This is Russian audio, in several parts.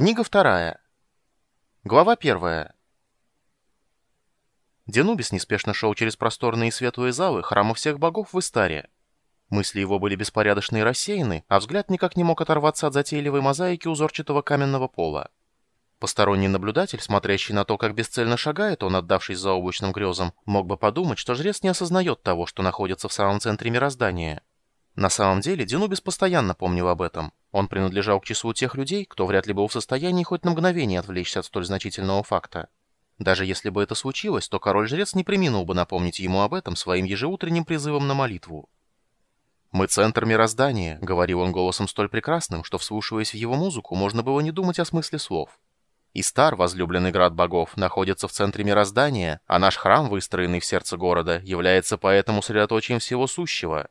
Книга вторая. Глава первая. Денубис неспешно шел через просторные и светлые залы храма всех богов в Истаре. Мысли его были беспорядочны и рассеяны, а взгляд никак не мог оторваться от затейливой мозаики узорчатого каменного пола. Посторонний наблюдатель, смотрящий на то, как бесцельно шагает он, отдавшись за облачным грезом, мог бы подумать, что жрец не осознает того, что находится в самом центре мироздания. На самом деле, Денубис постоянно помнил об этом. Он принадлежал к числу тех людей, кто вряд ли был в состоянии хоть на мгновение отвлечься от столь значительного факта. Даже если бы это случилось, то король-жрец не приминул бы напомнить ему об этом своим ежеутренним призывом на молитву. «Мы центр мироздания», — говорил он голосом столь прекрасным, что, вслушиваясь в его музыку, можно было не думать о смысле слов. «Истар, возлюбленный град богов, находится в центре мироздания, а наш храм, выстроенный в сердце города, является поэтому средоточием всего сущего».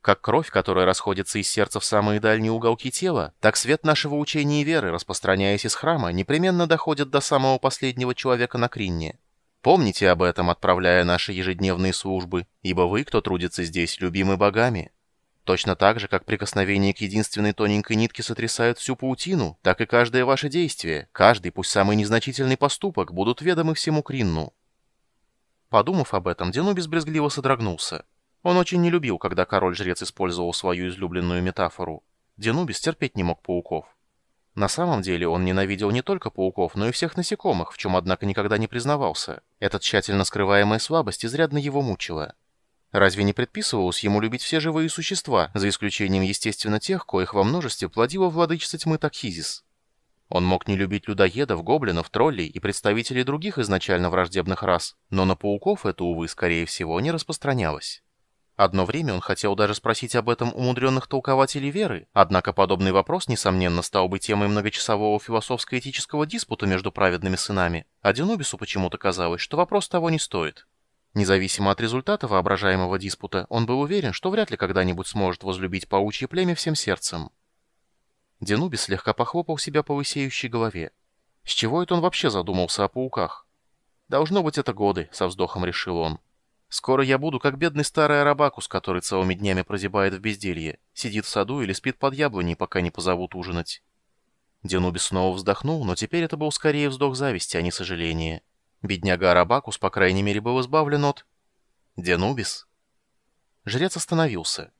Как кровь, которая расходится из сердца в самые дальние уголки тела, так свет нашего учения и веры, распространяясь из храма, непременно доходит до самого последнего человека на Кринне. Помните об этом, отправляя наши ежедневные службы, ибо вы, кто трудится здесь, любимы богами. Точно так же, как прикосновение к единственной тоненькой нитке сотрясают всю паутину, так и каждое ваше действие, каждый, пусть самый незначительный поступок, будут ведомы всему Кринну. Подумав об этом, Денубис брезгливо содрогнулся. Он очень не любил, когда король-жрец использовал свою излюбленную метафору. Денубис терпеть не мог пауков. На самом деле он ненавидел не только пауков, но и всех насекомых, в чем, однако, никогда не признавался. Эта тщательно скрываемая слабость изрядно его мучила. Разве не предписывалось ему любить все живые существа, за исключением, естественно, тех, коих во множестве плодила владычица тьмы Такхизис? Он мог не любить людоедов, гоблинов, троллей и представителей других изначально враждебных рас, но на пауков это, увы, скорее всего, не распространялось. Одно время он хотел даже спросить об этом умудренных толкователей веры, однако подобный вопрос, несомненно, стал бы темой многочасового философско-этического диспута между праведными сынами, а почему-то казалось, что вопрос того не стоит. Независимо от результата воображаемого диспута, он был уверен, что вряд ли когда-нибудь сможет возлюбить паучье племя всем сердцем. Денубис слегка похлопал себя по лысеющей голове. С чего это он вообще задумался о пауках? «Должно быть, это годы», — со вздохом решил он. Скоро я буду как бедный старый арабакус, который целыми днями прозябает в безделье, сидит в саду или спит под яблоней, пока не позовут ужинать. Денубис снова вздохнул, но теперь это был скорее вздох зависти, а не сожаления. Бедняга Арабакус, по крайней мере, был избавлен от... Денубис? Жрец остановился.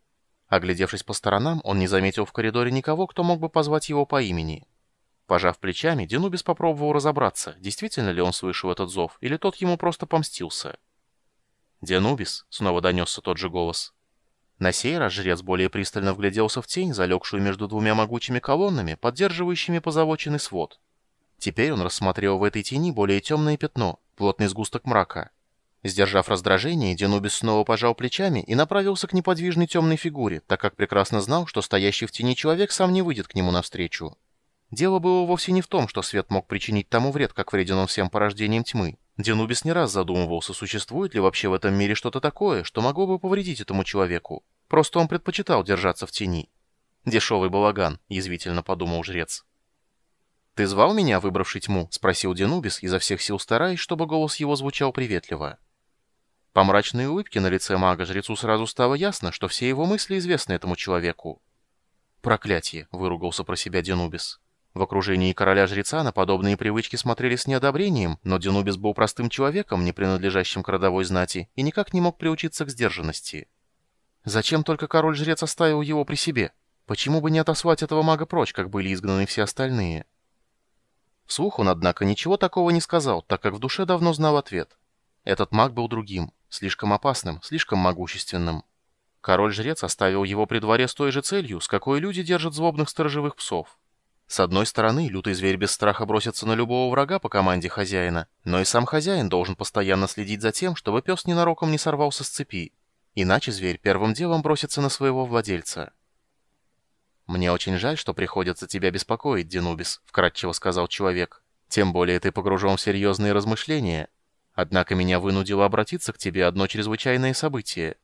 Оглядевшись по сторонам, он не заметил в коридоре никого, кто мог бы позвать его по имени. Пожав плечами, Денубис попробовал разобраться, действительно ли он слышал этот зов, или тот ему просто помстился. «Денубис?» — снова донесся тот же голос. На сей раз жрец более пристально вгляделся в тень, залегшую между двумя могучими колоннами, поддерживающими позолоченный свод. Теперь он рассмотрел в этой тени более темное пятно, плотный сгусток мрака. Сдержав раздражение, Денубис снова пожал плечами и направился к неподвижной темной фигуре, так как прекрасно знал, что стоящий в тени человек сам не выйдет к нему навстречу. Дело было вовсе не в том, что свет мог причинить тому вред, как вреден он всем порождением тьмы. Денубис не раз задумывался, существует ли вообще в этом мире что-то такое, что могло бы повредить этому человеку. Просто он предпочитал держаться в тени. «Дешевый балаган», — язвительно подумал жрец. «Ты звал меня, выбравший тьму?» — спросил Денубис, изо всех сил стараясь, чтобы голос его звучал приветливо. По мрачной улыбке на лице мага жрецу сразу стало ясно, что все его мысли известны этому человеку. «Проклятие!» — выругался про себя Денубис. В окружении короля-жреца на подобные привычки смотрели с неодобрением, но Денубис был простым человеком, не принадлежащим к родовой знати, и никак не мог приучиться к сдержанности. Зачем только король-жрец оставил его при себе? Почему бы не отослать этого мага прочь, как были изгнаны все остальные? Вслух он, однако, ничего такого не сказал, так как в душе давно знал ответ. Этот маг был другим, слишком опасным, слишком могущественным. Король-жрец оставил его при дворе с той же целью, с какой люди держат злобных сторожевых псов. С одной стороны, лютый зверь без страха бросится на любого врага по команде хозяина, но и сам хозяин должен постоянно следить за тем, чтобы пес ненароком не сорвался с цепи. Иначе зверь первым делом бросится на своего владельца. «Мне очень жаль, что приходится тебя беспокоить, Денубис», — вкратчиво сказал человек. «Тем более ты погружен в серьезные размышления. Однако меня вынудило обратиться к тебе одно чрезвычайное событие.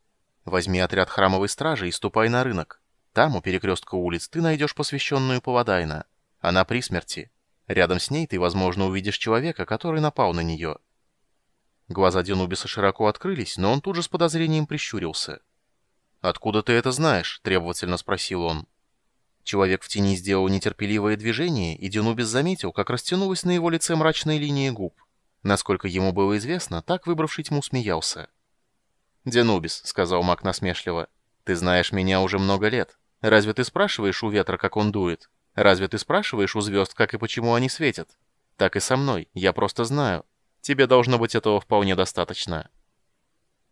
Возьми отряд храмовой стражи и ступай на рынок. Там, у перекрестка улиц, ты найдешь посвященную Павадайна. Она при смерти. Рядом с ней ты, возможно, увидишь человека, который напал на нее. Глаза Денубиса широко открылись, но он тут же с подозрением прищурился. «Откуда ты это знаешь?» — требовательно спросил он. Человек в тени сделал нетерпеливое движение, и Денубис заметил, как растянулась на его лице мрачная линия губ. Насколько ему было известно, так выбравший тьму смеялся. «Денубис», — сказал маг насмешливо, — «ты знаешь меня уже много лет. Разве ты спрашиваешь у ветра, как он дует? Разве ты спрашиваешь у звезд, как и почему они светят? Так и со мной, я просто знаю. Тебе должно быть этого вполне достаточно».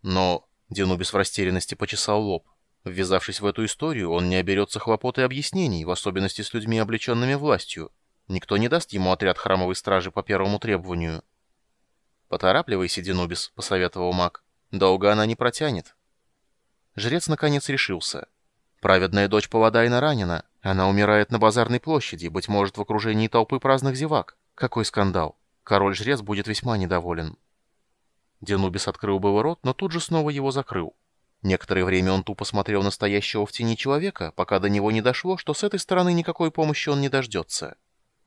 Но Денубис в растерянности почесал лоб. Ввязавшись в эту историю, он не оберется хлопот и объяснений, в особенности с людьми, облеченными властью. Никто не даст ему отряд храмовой стражи по первому требованию. «Поторапливайся, Денубис», — посоветовал маг. «Долго она не протянет». Жрец наконец решился. Праведная дочь Паладайна ранена. Она умирает на базарной площади, быть может, в окружении толпы праздных зевак. Какой скандал. Король-жрец будет весьма недоволен. Денубис открыл было рот, но тут же снова его закрыл. Некоторое время он тупо смотрел на стоящего в тени человека, пока до него не дошло, что с этой стороны никакой помощи он не дождется.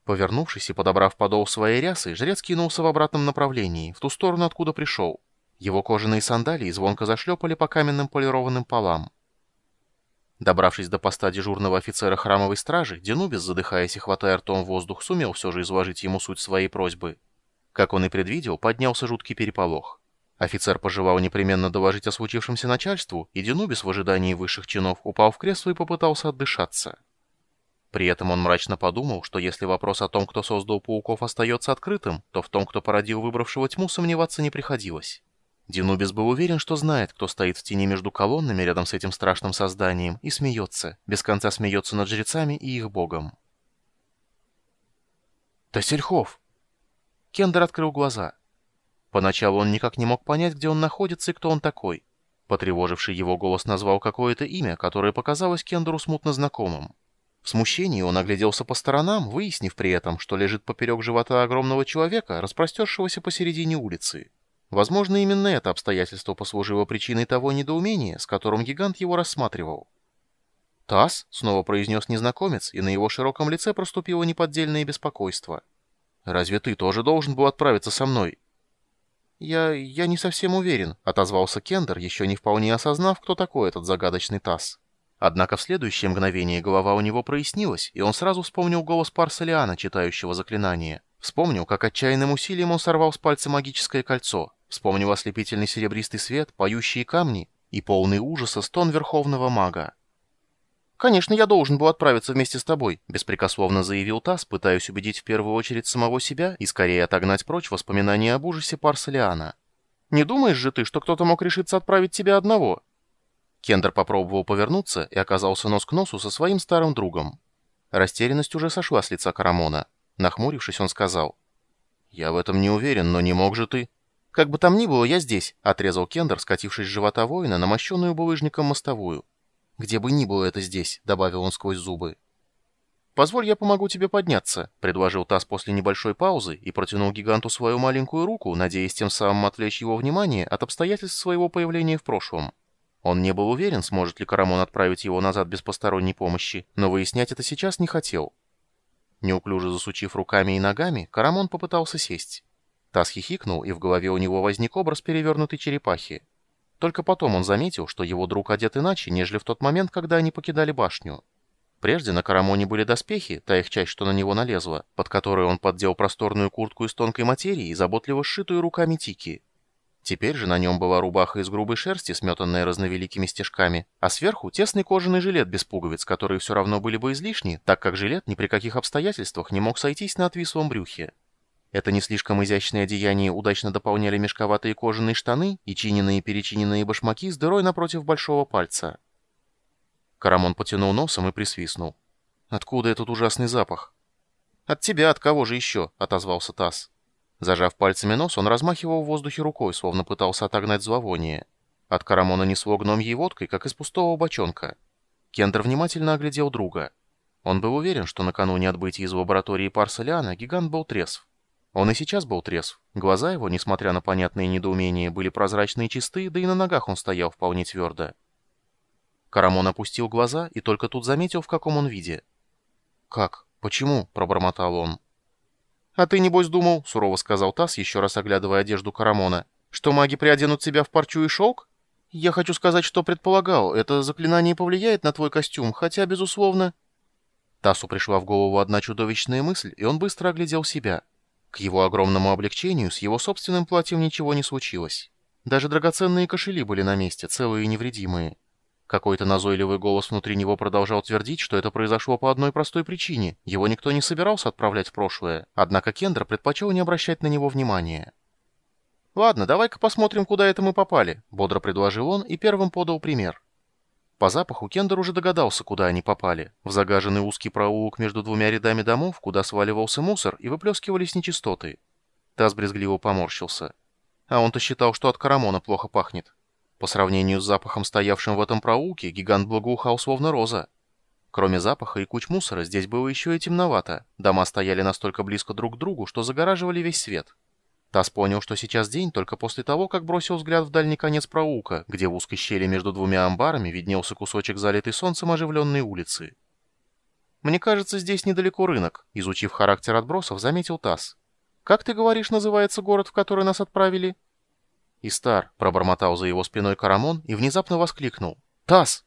Повернувшись и подобрав подол своей рясы, жрец кинулся в обратном направлении, в ту сторону, откуда пришел. Его кожаные сандалии звонко зашлепали по каменным полированным полам. Добравшись до поста дежурного офицера храмовой стражи, Денубис, задыхаясь и хватая ртом воздух, сумел все же изложить ему суть своей просьбы. Как он и предвидел, поднялся жуткий переполох. Офицер пожелал непременно доложить о случившемся начальству, и Денубис в ожидании высших чинов упал в кресло и попытался отдышаться. При этом он мрачно подумал, что если вопрос о том, кто создал пауков, остается открытым, то в том, кто породил выбравшего тьму, сомневаться не приходилось. Динубис был уверен, что знает, кто стоит в тени между колоннами рядом с этим страшным созданием, и смеется, без конца смеется над жрецами и их богом. «Тассельхов!» Кендер открыл глаза. Поначалу он никак не мог понять, где он находится и кто он такой. Потревоживший его голос назвал какое-то имя, которое показалось Кендеру смутно знакомым. В смущении он огляделся по сторонам, выяснив при этом, что лежит поперек живота огромного человека, распростершегося посередине улицы. Возможно, именно это обстоятельство послужило причиной того недоумения, с которым гигант его рассматривал. «Тасс?» — снова произнес незнакомец, и на его широком лице проступило неподдельное беспокойство. «Разве ты тоже должен был отправиться со мной?» «Я... я не совсем уверен», — отозвался Кендер, еще не вполне осознав, кто такой этот загадочный Тасс. Однако в следующее мгновение голова у него прояснилась, и он сразу вспомнил голос Парсалиана, читающего заклинание. Вспомнил, как отчаянным усилием он сорвал с пальца магическое кольцо. Вспомнил ослепительный серебристый свет, поющие камни и полный ужаса стон Верховного Мага. «Конечно, я должен был отправиться вместе с тобой», — беспрекословно заявил Тасс, пытаясь убедить в первую очередь самого себя и скорее отогнать прочь воспоминания об ужасе Парсалиана. «Не думаешь же ты, что кто-то мог решиться отправить тебя одного?» Кендер попробовал повернуться и оказался нос к носу со своим старым другом. Растерянность уже сошла с лица Карамона. Нахмурившись, он сказал. «Я в этом не уверен, но не мог же ты...» «Как бы там ни было, я здесь», — отрезал Кендер, скатившись с живота воина на мощенную булыжником мостовую. «Где бы ни было это здесь», — добавил он сквозь зубы. «Позволь, я помогу тебе подняться», — предложил Тасс после небольшой паузы и протянул гиганту свою маленькую руку, надеясь тем самым отвлечь его внимание от обстоятельств своего появления в прошлом. Он не был уверен, сможет ли Карамон отправить его назад без посторонней помощи, но выяснять это сейчас не хотел. Неуклюже засучив руками и ногами, Карамон попытался сесть. Тасс хихикнул, и в голове у него возник образ перевернутой черепахи. Только потом он заметил, что его друг одет иначе, нежели в тот момент, когда они покидали башню. Прежде на Карамоне были доспехи, та их часть, что на него налезла, под которую он поддел просторную куртку из тонкой материи, заботливо сшитую руками Тики. Теперь же на нем была рубаха из грубой шерсти, сметанная разновеликими стежками, а сверху тесный кожаный жилет без пуговиц, которые все равно были бы излишни, так как жилет ни при каких обстоятельствах не мог сойтись на отвислом брюхе. Это не слишком изящное одеяние удачно дополняли мешковатые кожаные штаны и чиненные и перечиненные башмаки с дырой напротив большого пальца. Карамон потянул носом и присвистнул. «Откуда этот ужасный запах?» «От тебя, от кого же еще?» — отозвался Тасс. Зажав пальцами нос, он размахивал в воздухе рукой, словно пытался отогнать зловоние. От Карамона несло гномьей водкой, как из пустого бочонка. Кендер внимательно оглядел друга. Он был уверен, что накануне отбытия из лаборатории Парсалиана гигант был трезв. Он и сейчас был трезв. Глаза его, несмотря на понятные недоумения, были прозрачные и чистые, да и на ногах он стоял вполне твердо. Карамон опустил глаза и только тут заметил, в каком он виде. «Как? Почему?» — пробормотал он. «А ты, небось, думал, — сурово сказал Тасс, еще раз оглядывая одежду Карамона, — что маги приоденут тебя в парчу и шелк? Я хочу сказать, что предполагал, это заклинание повлияет на твой костюм, хотя, безусловно...» Тасу пришла в голову одна чудовищная мысль, и он быстро оглядел себя. К его огромному облегчению с его собственным платьем ничего не случилось. Даже драгоценные кошели были на месте, целые и невредимые. Какой-то назойливый голос внутри него продолжал твердить, что это произошло по одной простой причине. Его никто не собирался отправлять в прошлое, однако Кендра предпочел не обращать на него внимания. «Ладно, давай-ка посмотрим, куда это мы попали», — бодро предложил он и первым подал пример. По запаху Кендер уже догадался, куда они попали. В загаженный узкий проулок между двумя рядами домов, куда сваливался мусор и выплескивались нечистоты. Таз брезгливо поморщился. А он-то считал, что от карамона плохо пахнет. По сравнению с запахом, стоявшим в этом проулке, гигант благоухал словно роза. Кроме запаха и куч мусора, здесь было еще и темновато. Дома стояли настолько близко друг к другу, что загораживали весь свет. Тасс понял, что сейчас день, только после того, как бросил взгляд в дальний конец проулка, где в узкой щели между двумя амбарами виднелся кусочек залитой солнцем оживленной улицы. «Мне кажется, здесь недалеко рынок», — изучив характер отбросов, заметил Тасс. «Как ты говоришь, называется город, в который нас отправили?» «Истар», — пробормотал за его спиной Карамон и внезапно воскликнул. «Тасс!»